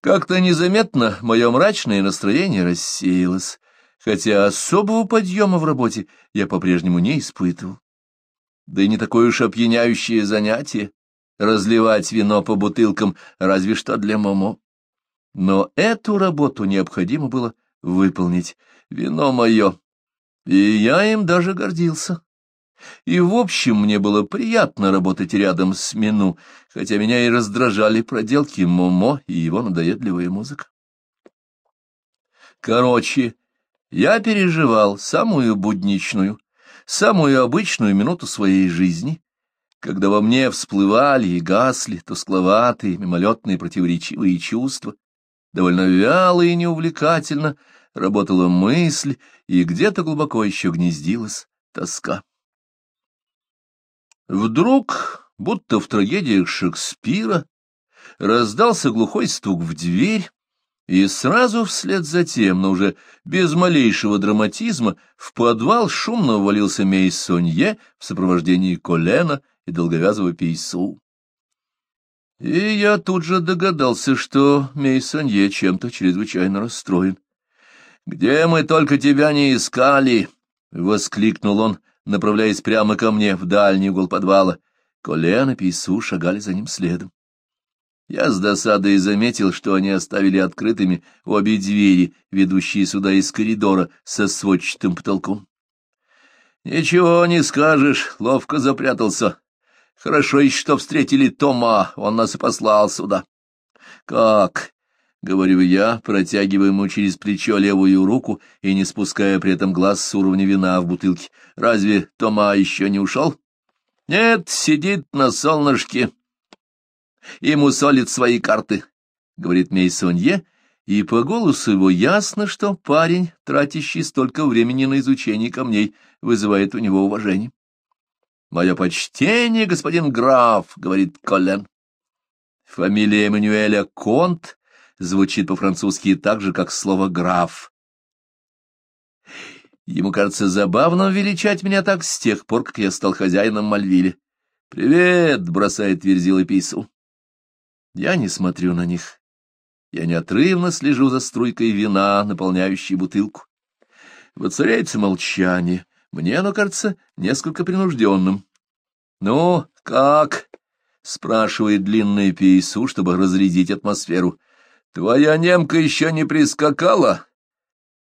Как-то незаметно мое мрачное настроение рассеялось, хотя особого подъема в работе я по-прежнему не испытывал. Да и не такое уж опьяняющее занятие — разливать вино по бутылкам, разве что для Момо. Но эту работу необходимо было выполнить. Вино мое. И я им даже гордился. И, в общем, мне было приятно работать рядом с Мину, хотя меня и раздражали проделки Момо и его надоедливая музыка. Короче, я переживал самую будничную, самую обычную минуту своей жизни, когда во мне всплывали и гасли тускловатые, мимолетные противоречивые чувства. Довольно вяло и неувлекательно работала мысль, и где-то глубоко еще гнездилась тоска. Вдруг, будто в трагедиях Шекспира, раздался глухой стук в дверь, и сразу вслед за тем, но уже без малейшего драматизма, в подвал шумно ввалился Мейсонье в сопровождении Колена и долговязого Пейсу. И я тут же догадался, что Мейсонье чем-то чрезвычайно расстроен. «Где мы только тебя не искали!» — воскликнул он, направляясь прямо ко мне в дальний угол подвала. Колян и Пису шагали за ним следом. Я с досадой заметил, что они оставили открытыми обе двери, ведущие сюда из коридора со сводчатым потолком. «Ничего не скажешь, ловко запрятался. Хорошо еще, что встретили Тома, он нас и послал сюда». «Как? — говорю я, протягивая ему через плечо левую руку и не спуская при этом глаз с уровня вина в бутылке. — Разве Тома еще не ушел? — Нет, сидит на солнышке. — Ему солит свои карты, — говорит Мейсонье, и по голосу его ясно, что парень, тратящий столько времени на изучение камней, вызывает у него уважение. — Мое почтение, господин граф, — говорит Колен. Фамилия Эммануэля Конт звучит по-французски так же, как слово «граф». Ему кажется забавным величать меня так с тех пор, как я стал хозяином Мальвили. «Привет!» — бросает Верзил и Писал. Я не смотрю на них. Я неотрывно слежу за струйкой вина, наполняющей бутылку. Воцаряется молчание. Мне оно кажется несколько принужденным. «Ну, как?» — спрашивает длинный пейсу, чтобы разрядить атмосферу. Твоя немка еще не прискакала?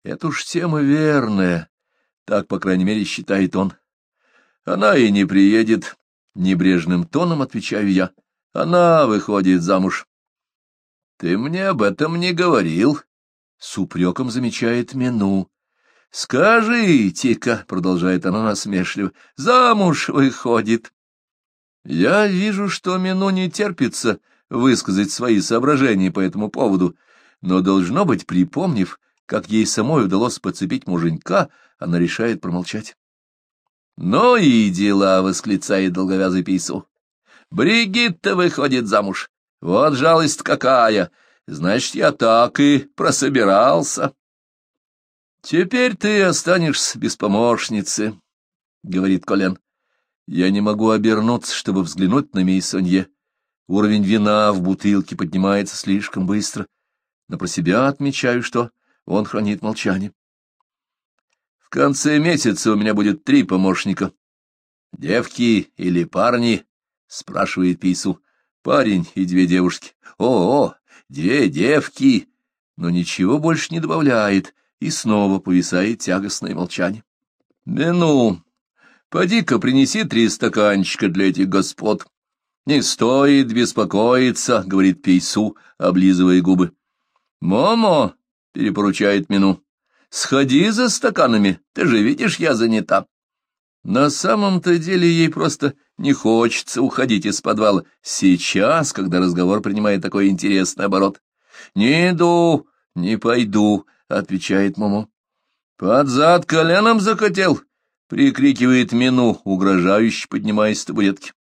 Это уж тема верная, так, по крайней мере, считает он. Она и не приедет, — небрежным тоном отвечаю я. Она выходит замуж. Ты мне об этом не говорил, — с упреком замечает Мину. «Скажите-ка», — продолжает она насмешливо, — «замуж выходит». Я вижу, что Мину не терпится высказать свои соображения по этому поводу, но, должно быть, припомнив, как ей самой удалось подцепить муженька, она решает промолчать. «Ну и дела!» — восклицает долговязый пейсу. «Бригитта выходит замуж! Вот жалость какая! Значит, я так и прособирался!» «Теперь ты останешься без помощницы», — говорит Колен. «Я не могу обернуться, чтобы взглянуть на Мейсонье. Уровень вина в бутылке поднимается слишком быстро, но про себя отмечаю, что он хранит молчание. В конце месяца у меня будет три помощника. Девки или парни? спрашивает Пису. Парень и две девушки. О, -о две девки! Но ничего больше не добавляет, и снова повисает тягостное молчание. Мину, поди-ка принеси три стаканчика для этих господ. «Не стоит беспокоиться», — говорит Пейсу, облизывая губы. «Момо», — перепоручает Мину, — «сходи за стаканами, ты же видишь, я занята». На самом-то деле ей просто не хочется уходить из подвала. Сейчас, когда разговор принимает такой интересный оборот. «Не иду, не пойду», — отвечает Момо. «Под зад коленом захотел», — прикрикивает Мину, угрожающе поднимаясь с табуретки.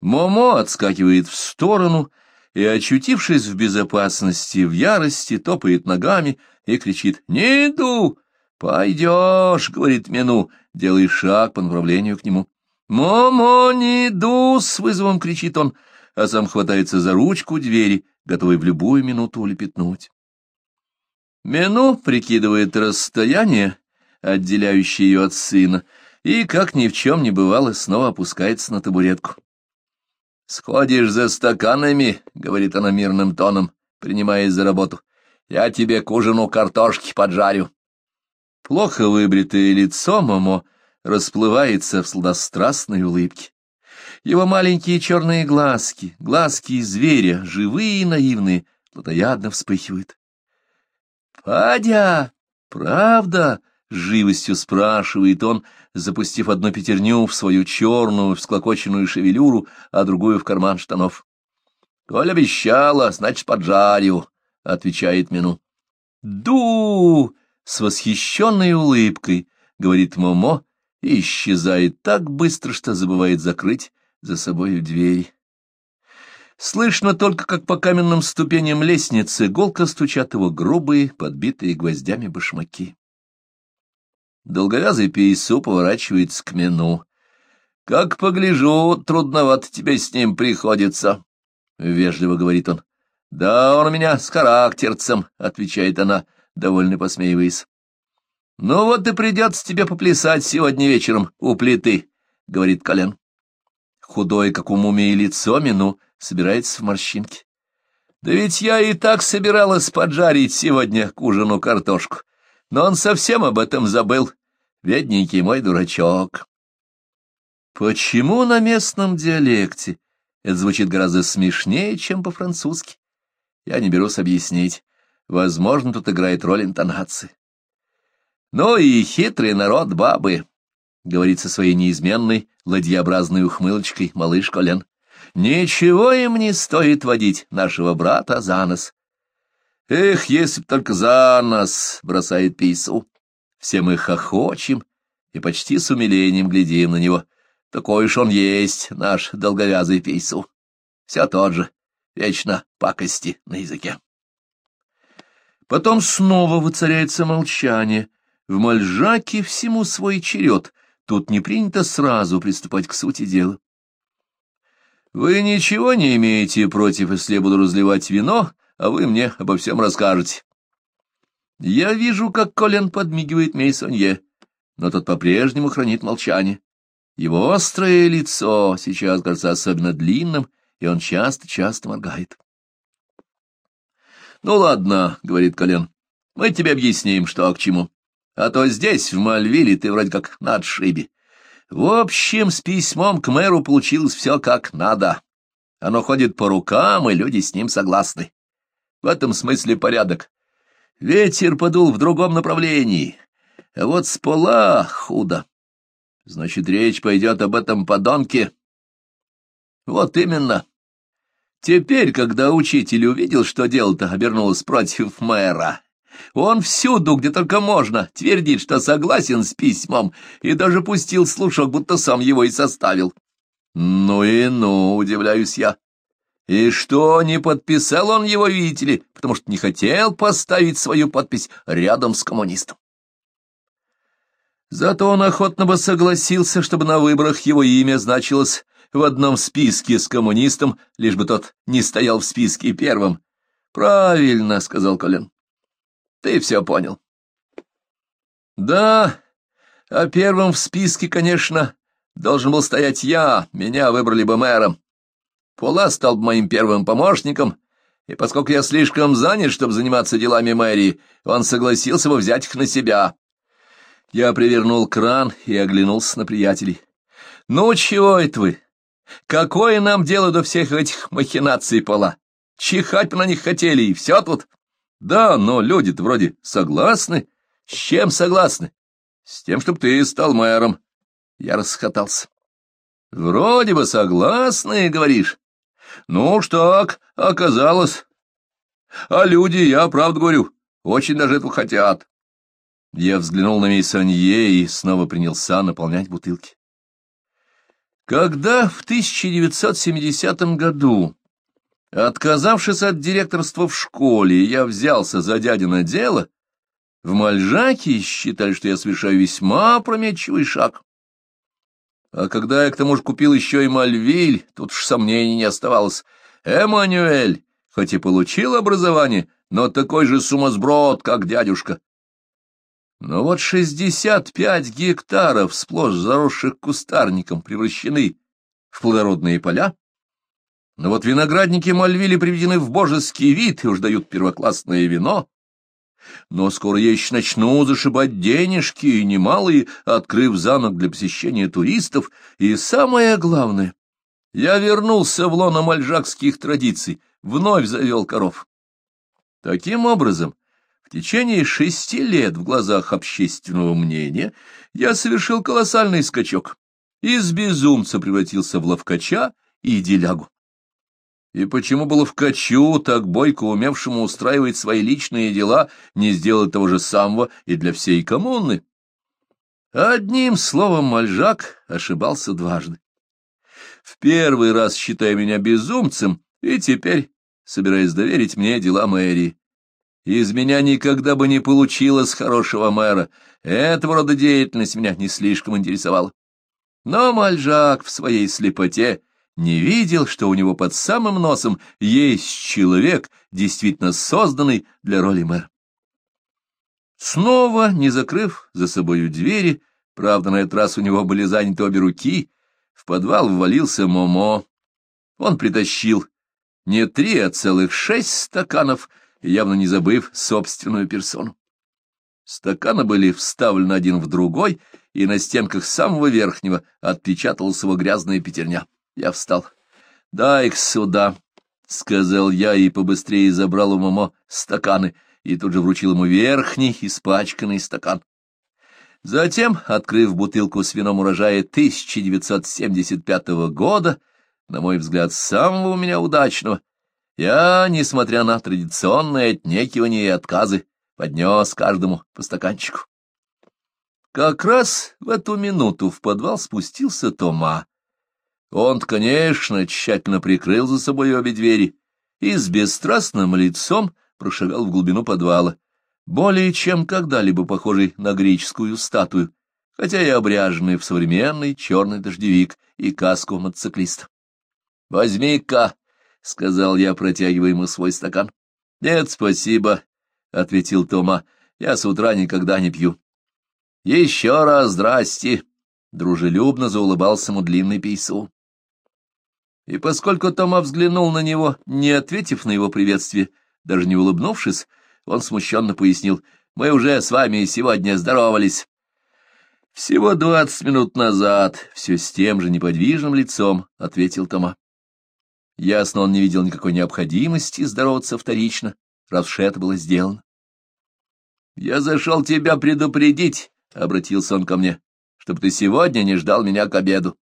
Момо отскакивает в сторону и, очутившись в безопасности, в ярости топает ногами и кричит «Не иду!» «Пойдешь!» — говорит Мину, делая шаг по направлению к нему. «Момо, не иду!» — с вызовом кричит он, а сам хватается за ручку двери, готовый в любую минуту улепетнуть. Мину прикидывает расстояние, отделяющее ее от сына, и, как ни в чем не бывало, снова опускается на табуретку. Сходишь за стаканами, — говорит она мирным тоном, принимаясь за работу. Я тебе к ужину картошки поджарю. Плохо выбритое лицо Момо расплывается в сладострастной улыбке. Его маленькие черные глазки, глазки зверя, живые и наивные, плотоядно вспыхивают. — Падя, правда? — с живостью спрашивает он, запустив одну пятерню в свою черную всклокоченную шевелюру, а другую в карман штанов. — Коль обещала, значит, поджарю, — отвечает Мину. — Ду! — с восхищенной улыбкой, — говорит Момо, и исчезает так быстро, что забывает закрыть за собой дверь. Слышно только, как по каменным ступеням лестницы голко стучат его грубые, подбитые гвоздями башмаки. Долговязый пейсу поворачивается к мину. — Как погляжу, трудновато тебе с ним приходится, — вежливо говорит он. — Да он у меня с характерцем, — отвечает она, довольно посмеиваясь. — Ну вот и придется тебе поплясать сегодня вечером у плиты, — говорит Колен. Худое, как у мумии, лицо мину собирается в морщинки. — Да ведь я и так собиралась поджарить сегодня к ужину картошку но он совсем об этом забыл. Бедненький мой дурачок. Почему на местном диалекте? Это звучит гораздо смешнее, чем по-французски. Я не берусь объяснить. Возможно, тут играет роль интонации. Ну и хитрый народ бабы, — говорит со своей неизменной, ладьеобразной ухмылочкой малыш Колен. Ничего им не стоит водить нашего брата за нос. Эх, если б только за нас, — бросает Пейсу. Все мы хохочем и почти с умилением глядим на него. Такой уж он есть, наш долговязый Пейсу. Все тот же, вечно пакости на языке. Потом снова воцаряется молчание. В Мальжаке всему свой черед. Тут не принято сразу приступать к сути дела. «Вы ничего не имеете против, если я буду разливать вино а вы мне обо всем расскажете. Я вижу, как Колен подмигивает Мейсонье, но тот по-прежнему хранит молчание. Его острое лицо сейчас кажется особенно длинным, и он часто-часто моргает. — Ну ладно, — говорит Колен, — мы тебе объясним, что к чему. А то здесь, в Мальвиле, ты вроде как на отшибе. В общем, с письмом к мэру получилось все как надо. Оно ходит по рукам, и люди с ним согласны. В этом смысле порядок. Ветер подул в другом направлении, а вот спала худо. Значит, речь пойдет об этом подонке. Вот именно. Теперь, когда учитель увидел, что дело-то обернулось против мэра, он всюду, где только можно, твердит, что согласен с письмом, и даже пустил слушок, будто сам его и составил. Ну и ну, удивляюсь я. И что, не подписал он его, видите ли, потому что не хотел поставить свою подпись рядом с коммунистом. Зато он охотно бы согласился, чтобы на выборах его имя значилось в одном списке с коммунистом, лишь бы тот не стоял в списке первым. «Правильно», — сказал Колин. «Ты все понял». «Да, а первым в списке, конечно, должен был стоять я, меня выбрали бы мэром. Пола стал бы моим первым помощником, и поскольку я слишком занят, чтобы заниматься делами мэрии, он согласился бы взять их на себя. Я привернул кран и оглянулся на приятелей. «Ну, чего это вы? Какое нам дело до всех этих махинаций, Пола? Чихать на них хотели, и все тут?» «Да, но люди-то вроде согласны. С чем согласны?» «С тем, чтобы ты стал мэром». Я расхотался. «Вроде бы согласны, — говоришь. Ну уж так, оказалось. А люди, я правду говорю, очень даже этого хотят. Я взглянул на мисс Анье и снова принялся наполнять бутылки. Когда в 1970 году, отказавшись от директорства в школе, я взялся за дядина дело, в Мальжаке считали, что я совершаю весьма опрометчивый шаг. А когда я к тому же купил еще и Мальвиль, тут уж сомнений не оставалось. Эммануэль, хоть и получил образование, но такой же сумасброд, как дядюшка. Но вот шестьдесят пять гектаров, сплошь заросших кустарником, превращены в плодородные поля. Но вот виноградники Мальвили приведены в божеский вид и уж дают первоклассное вино. Но скоро я еще начну зашибать денежки, и немалые, открыв замок для посещения туристов. И самое главное, я вернулся в лоно мальжакских традиций, вновь завел коров. Таким образом, в течение шести лет в глазах общественного мнения я совершил колоссальный скачок. Из безумца превратился в ловкача и делягу. И почему было в качу так бойко умевшему устраивать свои личные дела, не сделать того же самого и для всей коммуны? Одним словом, Мальжак ошибался дважды. В первый раз считая меня безумцем, и теперь собираясь доверить мне дела мэрии. Из меня никогда бы не получилось хорошего мэра. Этого рода деятельность меня не слишком интересовала. Но Мальжак в своей слепоте не видел, что у него под самым носом есть человек, действительно созданный для роли мэра. Снова, не закрыв за собою двери, правда, на этот раз у него были заняты обе руки, в подвал ввалился Момо. Он притащил не три, а целых шесть стаканов, явно не забыв собственную персону. Стаканы были вставлены один в другой, и на стенках самого верхнего отпечаталась его грязная пятерня. Я встал. — Дай-ка сюда, — сказал я и побыстрее забрал у Момо стаканы, и тут же вручил ему верхний испачканный стакан. Затем, открыв бутылку с вином урожая 1975 года, на мой взгляд, самого у меня удачного, я, несмотря на традиционные отнекивания и отказы, поднес каждому по стаканчику. Как раз в эту минуту в подвал спустился Тома он, конечно, тщательно прикрыл за собой обе двери и с бесстрастным лицом прошагал в глубину подвала, более чем когда-либо похожий на греческую статую, хотя и обряженный в современный черный дождевик и каску мотоциклиста. — Возьми-ка, — сказал я, протягивая ему свой стакан. — Нет, спасибо, — ответил Тома, — я с утра никогда не пью. — Еще раз здрасте, — дружелюбно заулыбался ему длинный пейсу и поскольку Тома взглянул на него, не ответив на его приветствие, даже не улыбнувшись, он смущенно пояснил, «Мы уже с вами сегодня здоровались». «Всего двадцать минут назад, все с тем же неподвижным лицом», — ответил Тома. Ясно, он не видел никакой необходимости здороваться вторично, раз уж это было сделано. «Я зашел тебя предупредить», — обратился он ко мне, — «чтобы ты сегодня не ждал меня к обеду».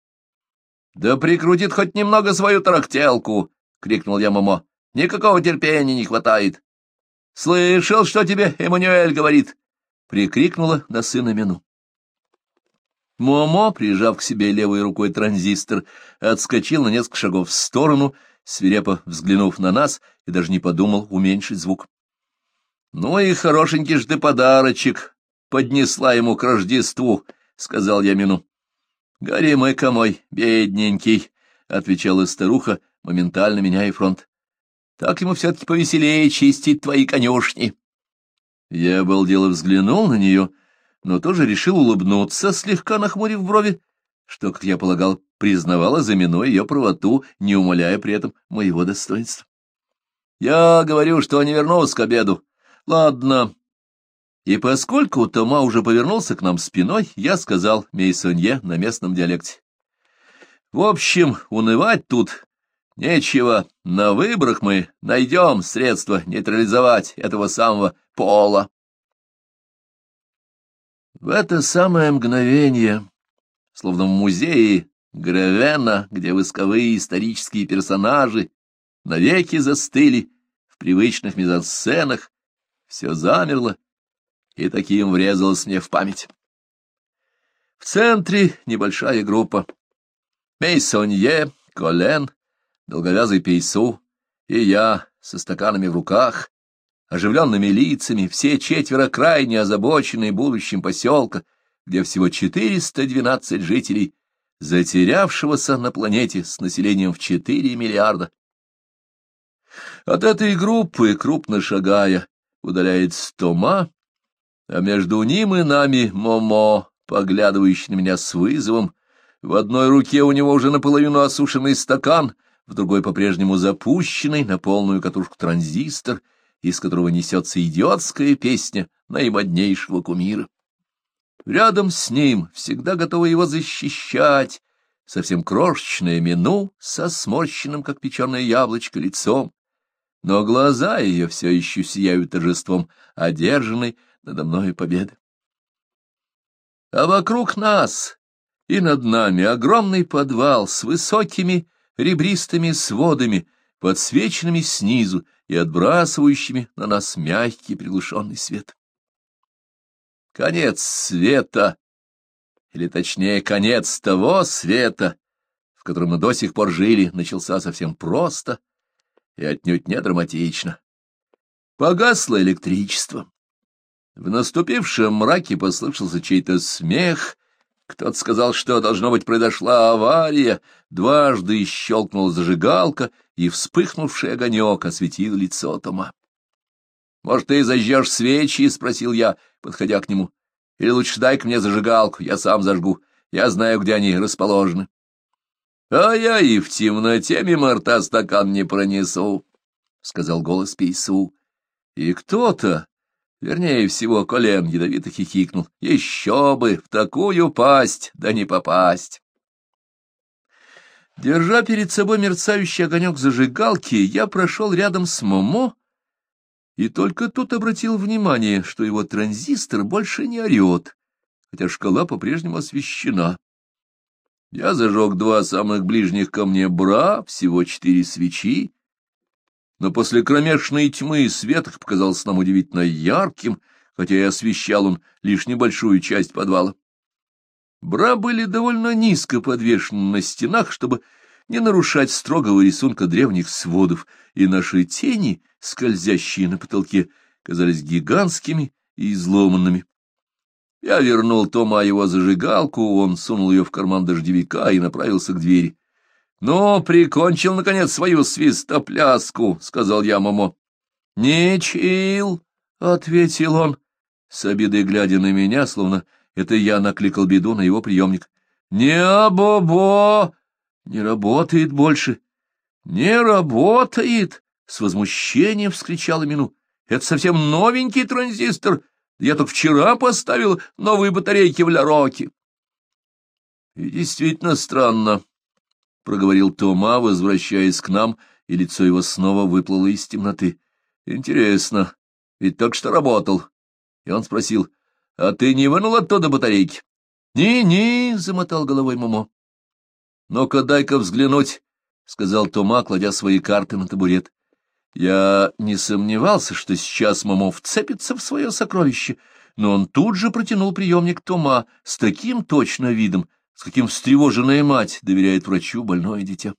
«Да прикрути ты хоть немного свою тарахтелку!» — крикнул я Момо. «Никакого терпения не хватает!» «Слышал, что тебе Эммануэль говорит!» — прикрикнула на сына Мину. Момо, прижав к себе левой рукой транзистор, отскочил на несколько шагов в сторону, свирепо взглянув на нас и даже не подумал уменьшить звук. — Ну и хорошенький ж ты подарочек поднесла ему к Рождеству, — сказал я Мину. — Гори мой комой, бедненький, — отвечала старуха, моментально меняя фронт. — Так ему все-таки повеселее чистить твои конюшни. Я обалдело взглянул на нее, но тоже решил улыбнуться, слегка нахмурив брови, что, как я полагал, признавала за миной ее правоту, не умоляя при этом моего достоинства. — Я говорю, что не вернулась к обеду. — Ладно, и поскольку Тома уже повернулся к нам спиной, я сказал Мейсонье на местном диалекте. В общем, унывать тут нечего. На выборах мы найдем средства нейтрализовать этого самого пола. В это самое мгновение, словно в музее Гревена, где восковые исторические персонажи навеки застыли в привычных мизансценах, все замерло, и таким врезалось мне в память. В центре небольшая группа. Мейсонье, Колен, долговязый Пейсу и я со стаканами в руках, оживленными лицами, все четверо крайне озабоченные будущим поселка, где всего 412 жителей, затерявшегося на планете с населением в 4 миллиарда. От этой группы, крупно шагая, удаляется Тома, а между ним и нами Момо, поглядывающий на меня с вызовом, в одной руке у него уже наполовину осушенный стакан, в другой по-прежнему запущенный на полную катушку транзистор, из которого несется идиотская песня наимоднейшего кумира. Рядом с ним, всегда готова его защищать, совсем крошечная мину со сморщенным, как печеное яблочко, лицом, но глаза ее все еще сияют торжеством одержанной, надо мною победы. А вокруг нас и над нами огромный подвал с высокими ребристыми сводами, подсвеченными снизу и отбрасывающими на нас мягкий приглушенный свет. Конец света, или точнее, конец того света, в котором мы до сих пор жили, начался совсем просто и отнюдь не драматично. Погасло электричество. В наступившем мраке послышался чей-то смех. Кто-то сказал, что, должно быть, произошла авария. Дважды щелкнула зажигалка, и вспыхнувший огонек осветил лицо Тома. — Может, ты зажжешь свечи? — спросил я, подходя к нему. — Или лучше дай-ка мне зажигалку, я сам зажгу. Я знаю, где они расположены. — А я и в темноте мимо рта стакан не пронесу, — сказал голос Пейсу. И кто-то Вернее всего, Колен ядовито хихикнул. Еще бы, в такую пасть, да не попасть. Держа перед собой мерцающий огонек зажигалки, я прошел рядом с Момо, и только тут обратил внимание, что его транзистор больше не орет, хотя шкала по-прежнему освещена. Я зажег два самых ближних ко мне бра, всего четыре свечи, но после кромешной тьмы свет их показался нам удивительно ярким, хотя и освещал он лишь небольшую часть подвала. Бра были довольно низко подвешены на стенах, чтобы не нарушать строгого рисунка древних сводов, и наши тени, скользящие на потолке, казались гигантскими и изломанными. Я вернул Тома его зажигалку, он сунул ее в карман дождевика и направился к двери. «Ну, прикончил, наконец, свою свистопляску», — сказал я Момо. «Ничил», — ответил он, с обидой глядя на меня, словно это я накликал беду на его приемник. «Не обобо! Не работает больше!» «Не работает!» — с возмущением вскричала Мину. «Это совсем новенький транзистор. Я только вчера поставил новые батарейки в Ляроке». И действительно странно, проговорил Тома, возвращаясь к нам, и лицо его снова выплыло из темноты. Интересно, ведь так что работал. И он спросил, а ты не вынул оттуда батарейки? Ни-ни, замотал головой Момо. Ну-ка, дай-ка взглянуть, сказал Тома, кладя свои карты на табурет. Я не сомневался, что сейчас Момо вцепится в свое сокровище, но он тут же протянул приемник Тома с таким точно видом, с каким встревоженная мать доверяет врачу больное дитя.